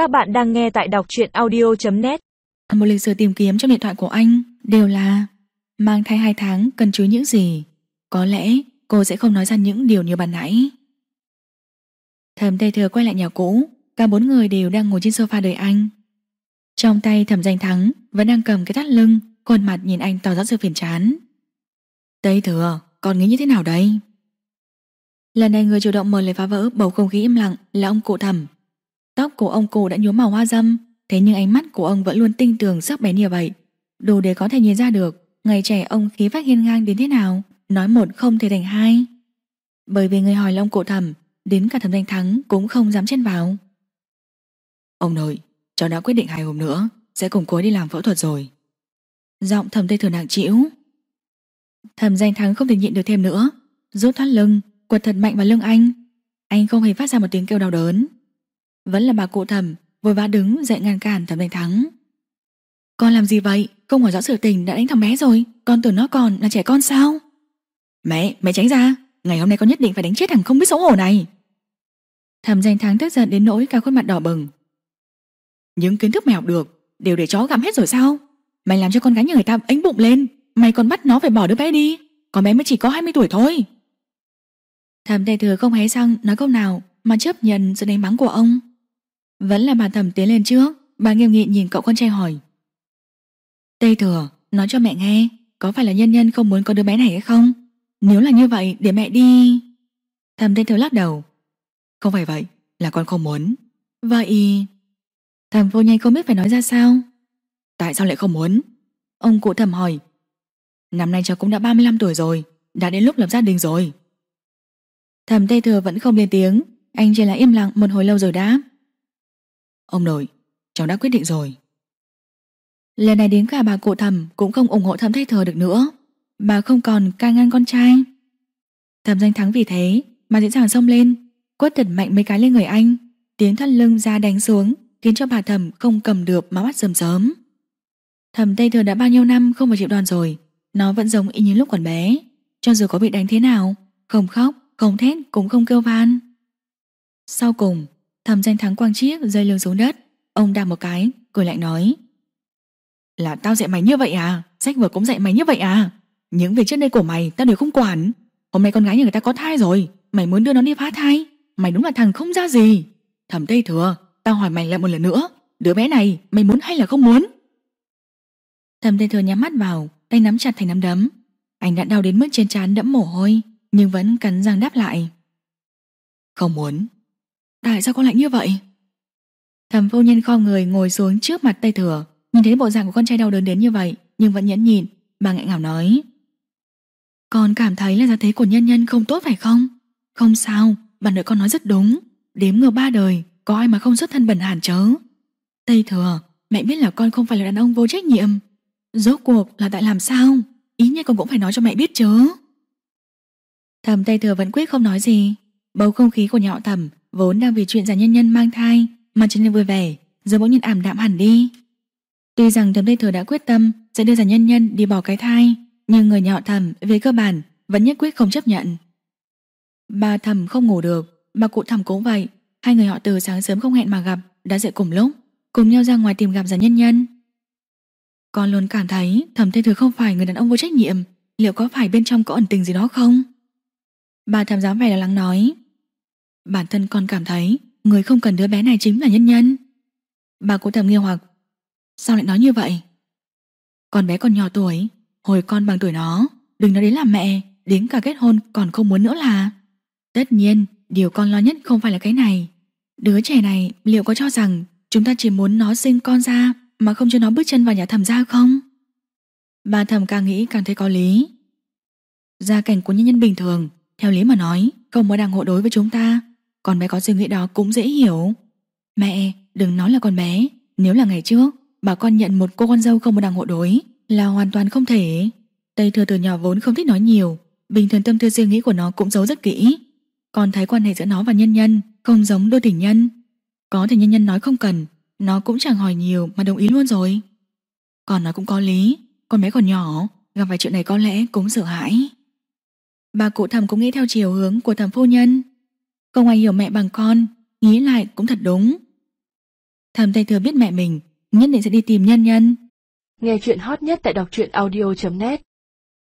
Các bạn đang nghe tại đọc truyện audio.net Một lịch sử tìm kiếm trong điện thoại của anh đều là mang thai 2 tháng cần chú những gì. Có lẽ cô sẽ không nói ra những điều như bàn nãy. Thẩm Tây Thừa quay lại nhà cũ, cả bốn người đều đang ngồi trên sofa đợi anh. Trong tay Thẩm Danh Thắng vẫn đang cầm cái thắt lưng, khuôn mặt nhìn anh tỏ rõ sự phiền chán. Tây Thừa, con nghĩ như thế nào đây? Lần này người chủ động mời lời phá vỡ bầu không khí im lặng là ông cụ Thẩm. Tóc của ông cụ đã nhuốm màu hoa dâm, thế nhưng ánh mắt của ông vẫn luôn tinh tường sắc bén như vậy, đủ để có thể nhìn ra được ngày trẻ ông khí phách hiên ngang đến thế nào, nói một không thể thành hai. Bởi vì người hỏi là ông cụ Thẩm, đến cả Thẩm Danh Thắng cũng không dám chen vào. Ông nội, cháu đã quyết định hai hôm nữa sẽ cùng cô đi làm phẫu thuật rồi. Giọng Thẩm Tây Thừa nặng chịu. Thẩm Danh Thắng không thể nhịn được thêm nữa, rút thoát lưng, quật thật mạnh vào lưng anh. Anh không hề phát ra một tiếng kêu đau đớn. Vẫn là bà cụ thẩm vội vã đứng dậy ngăn cản thẩm danh thắng. Con làm gì vậy? Không hỏi rõ sự tình đã đánh thằng bé rồi. Con tưởng nó còn là trẻ con sao? Mẹ, mẹ tránh ra. Ngày hôm nay con nhất định phải đánh chết thằng không biết xấu hổ này. Thẩm danh thắng tức giận đến nỗi cả khuôn mặt đỏ bừng. Những kiến thức mày học được đều để chó gặm hết rồi sao? Mày làm cho con gái nhà người ta ánh bụng lên. Mày còn bắt nó phải bỏ đứa bé đi. Con bé mới chỉ có 20 tuổi thôi. Thẩm Tây Thừa không hé răng nói câu nào mà chấp nhận sự đánh mắng của ông. Vẫn là bà Thẩm tiến lên trước, bà nghiêm nghị nhìn cậu con trai hỏi. Tây Thừa, nói cho mẹ nghe, có phải là nhân nhân không muốn có đứa bé này hay không? Nếu là như vậy, để mẹ đi. Thẩm Tây Thừa lắc đầu. Không phải vậy, là con không muốn. Vậy... Thẩm vô nhanh không biết phải nói ra sao. Tại sao lại không muốn? Ông cụ thẩm hỏi. Năm nay cháu cũng đã 35 tuổi rồi, đã đến lúc lập gia đình rồi. Thẩm Tây Thừa vẫn không lên tiếng Anh chỉ là im lặng một hồi lâu rồi đáp Ông nội Cháu đã quyết định rồi. Lần này đến cả bà cụ thẩm Cũng không ủng hộ thẩm Tây thờ được nữa. Bà không còn ca ngăn con trai. Thẩm danh thắng vì thế Mà dễ dàng xông lên Quất thật mạnh mấy cái lên người anh Tiếng thắt lưng ra đánh xuống Khiến cho bà thẩm không cầm được mà bắt sớm sớm Thẩm Tây Thừa đã bao nhiêu năm không phải chịu đòn rồi Nó vẫn giống y như lúc còn bé. Cho dù có bị đánh thế nào Không khóc không thét cũng không kêu van. Sau cùng, thầm danh thắng quang chiếc rơi lưng xuống đất, ông đạp một cái, cười lại nói. Là tao dạy mày như vậy à? Sách vở cũng dạy mày như vậy à? Những việc trước đây của mày tao đều không quản. Hôm nay con gái nhà người ta có thai rồi, mày muốn đưa nó đi phá thai. Mày đúng là thằng không ra gì. Thầm Tây Thừa, tao hỏi mày lại một lần nữa. Đứa bé này mày muốn hay là không muốn? Thầm Tây Thừa nhắm mắt vào, tay nắm chặt thành nắm đấm. Anh đã đau đến mức trên trán đẫm mồ hôi nhưng vẫn cắn răng đáp lại. Không muốn. Tại sao con lại như vậy? thầm vô nhân khom người ngồi xuống trước mặt Tây Thừa, nhìn thấy bộ dạng của con trai đau đớn đến như vậy, nhưng vẫn nhẫn nhịn, bà ngại ngào nói. Con cảm thấy là gia thế của nhân nhân không tốt phải không? Không sao, bà nội con nói rất đúng. Đếm ngược ba đời, có ai mà không xuất thân bẩn hàn chớ. Tây Thừa, mẹ biết là con không phải là đàn ông vô trách nhiệm. Rốt cuộc là tại làm sao? Ý nhất con cũng phải nói cho mẹ biết chớ. thầm Tây Thừa vẫn quyết không nói gì Bầu không khí của nhà họ thầm Vốn đang vì chuyện giả nhân nhân mang thai Mà trở nên vui vẻ, Giờ bỗng nhiên ảm đạm hẳn đi. Tuy rằng thẩm Tây Thừa đã quyết tâm Sẽ đưa giả nhân nhân đi bỏ cái thai, Nhưng người nhà họ thẩm về cơ bản Vẫn nhất quyết không chấp nhận. Bà thẩm không ngủ được, Bà cụ thẩm cũng vậy, Hai người họ từ sáng sớm không hẹn mà gặp Đã dậy cùng lúc, Cùng nhau ra ngoài tìm gặp giả nhân nhân. Con luôn cảm thấy thẩm Tây Thừa không phải người đàn ông vô trách nhiệm, Liệu có phải bên trong có ẩn tình gì đó không? Bà thầm dám vẻ lo lắng nói Bản thân con cảm thấy Người không cần đứa bé này chính là nhân nhân. Bà cố thầm nghi hoặc, Sao lại nói như vậy? Con bé còn nhỏ tuổi, Hồi con bằng tuổi nó, Đừng nói đến làm mẹ, Đến cả kết hôn còn không muốn nữa là. Tất nhiên, Điều con lo nhất không phải là cái này. Đứa trẻ này liệu có cho rằng Chúng ta chỉ muốn nó sinh con ra Mà không cho nó bước chân vào nhà thầm ra không? Bà thầm càng nghĩ càng thấy có lý. Gia cảnh của nhân nhân bình thường, theo lý mà nói, Không có đang hộ đối với chúng ta. Con bé có suy nghĩ đó cũng dễ hiểu. Mẹ, đừng nói là con bé. Nếu là ngày trước, Bà con nhận một cô con dâu không một đằng hộ đối Là hoàn toàn không thể. Tây thừa từ nhỏ vốn không thích nói nhiều. Bình thường tâm tư suy nghĩ của nó cũng giấu rất kỹ. Con thấy quan hệ giữa nó và nhân nhân Không giống đôi tình nhân. Có thể nhân nhân nói không cần, Nó cũng chẳng hỏi nhiều mà đồng ý luôn rồi. Còn nó cũng có lý. Con bé còn nhỏ, Gặp phải chuyện này có lẽ cũng sợ hãi. Bà cụ thầm cũng nghĩ theo chiều hướng của thầm phu nhân. Không ai hiểu mẹ bằng con, Nghĩ lại cũng thật đúng Thầm Tây Thừa biết mẹ mình, nhất định sẽ đi tìm nhân nhân. Nghe chuyện hot nhất tại đọc truyện audio.net